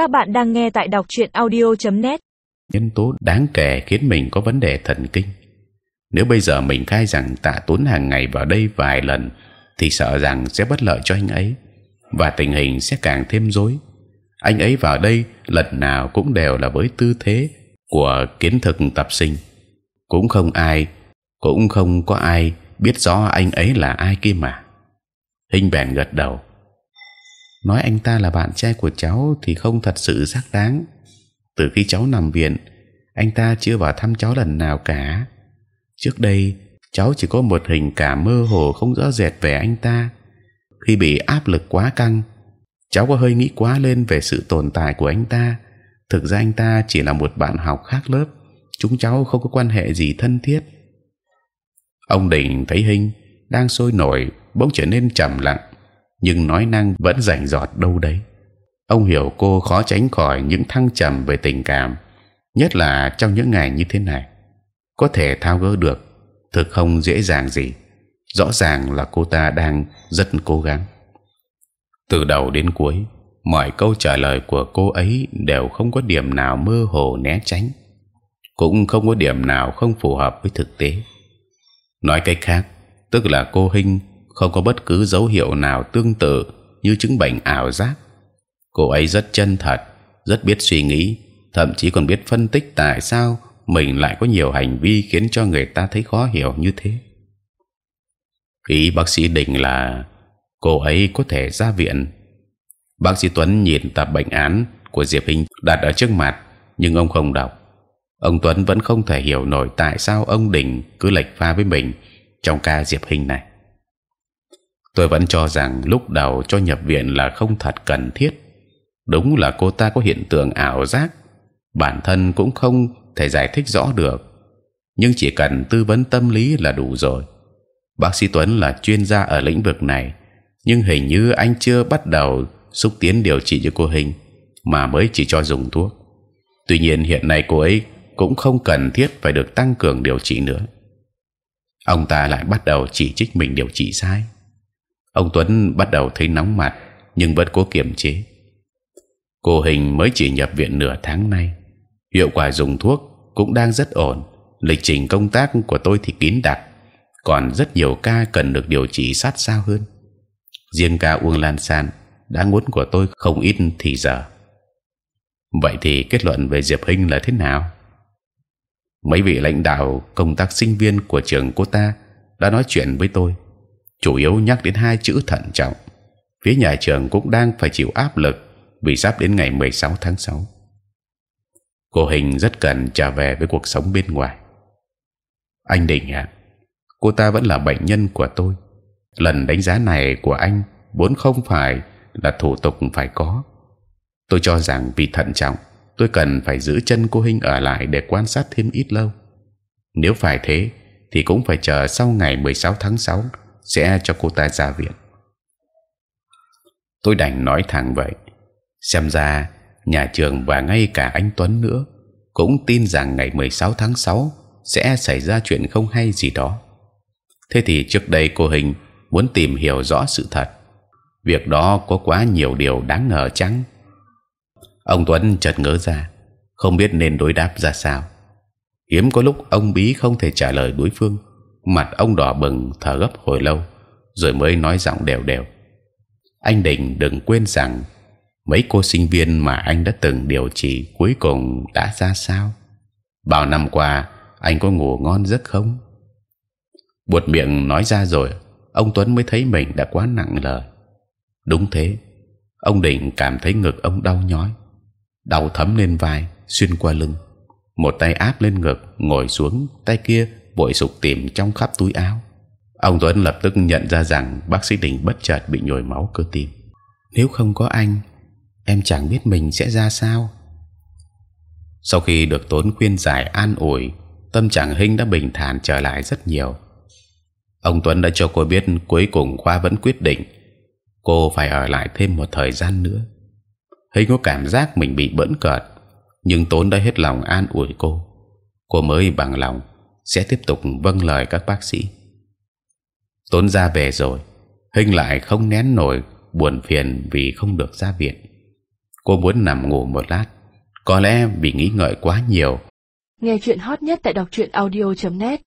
Các bạn đang nghe tại đọc truyện audio.net. Nhân tố đáng kể khiến mình có vấn đề thần kinh. Nếu bây giờ mình khai rằng tạ tốn hàng ngày vào đây vài lần, thì sợ rằng sẽ bất lợi cho anh ấy và tình hình sẽ càng thêm rối. Anh ấy vào đây lần nào cũng đều là với tư thế của kiến thực tập sinh, cũng không ai, cũng không có ai biết rõ anh ấy là ai kia mà. Hình bèn gật đầu nói anh ta là bạn trai của cháu thì không thật sự xác đáng. Từ khi cháu nằm viện, anh ta chưa vào thăm cháu lần nào cả. Trước đây, cháu chỉ có một hình cảm mơ hồ không rõ rệt về anh ta. Khi bị áp lực quá căng, cháu có hơi nghĩ quá lên về sự tồn tại của anh ta. Thực ra anh ta chỉ là một bạn học khác lớp. Chúng cháu không có quan hệ gì thân thiết. Ông Đình thấy hình đang sôi nổi, bỗng trở nên trầm lặng nhưng nói năng vẫn rành rọt đâu đấy. Ông hiểu cô khó tránh khỏi những thăng trầm về tình cảm, nhất là trong những ngày như thế này. Có thể thao gỡ được, thực không dễ dàng gì. Rõ ràng là cô ta đang rất cố gắng. Từ đầu đến cuối, mọi câu trả lời của cô ấy đều không có điểm nào mơ hồ né tránh, cũng không có điểm nào không phù hợp với thực tế. Nói cách khác, tức là cô Hinh không có bất cứ dấu hiệu nào tương tự như chứng bệnh ảo giác. Cô ấy rất chân thật, rất biết suy nghĩ, thậm chí còn biết phân tích tại sao mình lại có nhiều hành vi khiến cho người ta thấy khó hiểu như thế. Ý bác sĩ định là cô ấy có thể ra viện. Bác sĩ Tuấn nhìn tập bệnh án của Diệp Hinh đặt ở trước mặt, nhưng ông không đọc. Ông Tuấn vẫn không thể hiểu nổi tại sao ông Đình cứ lệch pha với mình trong ca Diệp Hinh này tôi vẫn cho rằng lúc đầu cho nhập viện là không thật cần thiết. Đúng là cô ta có hiện tượng ảo giác. Bản thân cũng không thể giải thích rõ được. Nhưng chỉ cần tư vấn tâm lý là đủ rồi. Bác sĩ Tuấn là chuyên gia ở lĩnh vực này. Nhưng hình như anh chưa bắt đầu xúc tiến điều trị cho cô hình, mà mới chỉ cho dùng thuốc. Tuy nhiên hiện nay cô ấy cũng không cần thiết phải được tăng cường điều trị nữa. Ông ta lại bắt đầu chỉ trích mình điều trị sai ông Tuấn bắt đầu thấy nóng mặt nhưng vẫn cố kiềm chế. Cô Hình mới chỉ nhập viện nửa tháng nay, hiệu quả dùng thuốc cũng đang rất ổn. Lịch trình công tác của tôi thì kín đặc, còn rất nhiều ca cần được điều trị sát sao hơn. Riêng ca Uông Lan San đã muốn của tôi không ít thì giờ. Vậy thì kết luận về Diệp Hinh là thế nào? Mấy vị lãnh đạo công tác sinh viên của trường cô ta đã nói chuyện với tôi chủ yếu nhắc đến hai chữ thận trọng. Phía nhà trường cũng đang phải chịu áp lực vì sắp đến ngày 16 tháng 6 cô hình rất cần trở về với cuộc sống bên ngoài. Anh Đình ạ, cô ta vẫn là bệnh nhân của tôi. Lần đánh giá này của anh vốn không phải là thủ tục phải có. Tôi cho rằng vì thận trọng, tôi cần phải giữ chân cô hình ở lại để quan sát thêm ít lâu. Nếu phải thế, thì cũng phải chờ sau ngày 16 tháng 6 sẽ cho cô ta ra viện. Tôi đành nói thẳng vậy. Xem ra nhà trường và ngay cả anh Tuấn nữa cũng tin rằng ngày 16 tháng 6 sẽ xảy ra chuyện không hay gì đó. Thế thì trước đây cô Hình muốn tìm hiểu rõ sự thật. Việc đó có quá nhiều điều đáng ngờ chăng? Ông Tuấn chợt ngỡ ra, không biết nên đối đáp ra sao. Hiếm có lúc ông bí không thể trả lời đối phương mặt ông đỏ bừng, thở gấp hồi lâu, rồi mới nói giọng đều đều. Anh đình đừng quên rằng, mấy cô sinh viên mà anh đã từng điều trị cuối cùng đã ra sao? Bao năm qua, anh có ngủ ngon giấc không? Buột miệng nói ra rồi, ông tuấn mới thấy mình đã quá nặng lời đúng thế, ông đình cảm thấy ngực ông đau nhói, đau thấm lên vai, xuyên qua lưng. Một tay áp lên ngực, ngồi xuống, tay kia vội sục tìm trong khắp túi áo. Ông Tuấn lập tức nhận ra rằng bác sĩ Đình bất chợt bị nhồi máu cơ tim. Nếu không có anh, em chẳng biết mình sẽ ra sao. Sau khi được Tuấn khuyên giải an ủi, tâm trạng Hinh đã bình thản trở lại rất nhiều. Ông Tuấn đã cho cô biết cuối cùng khoa vẫn quyết định cô phải ở lại thêm một thời gian nữa. Hinh có cảm giác mình bị bỡn cợt, nhưng Tuấn đã hết lòng an ủi cô. Cô mới bằng lòng sẽ tiếp tục vâng lời các bác sĩ. Tốn ra về rồi, Hinh lại không nén nổi buồn phiền vì không được ra viện. cô muốn nằm ngủ một lát có lẽ vì nghĩ ngợi quá nhiều Nghe chuyện hot nhất tại đọc truyện audio.net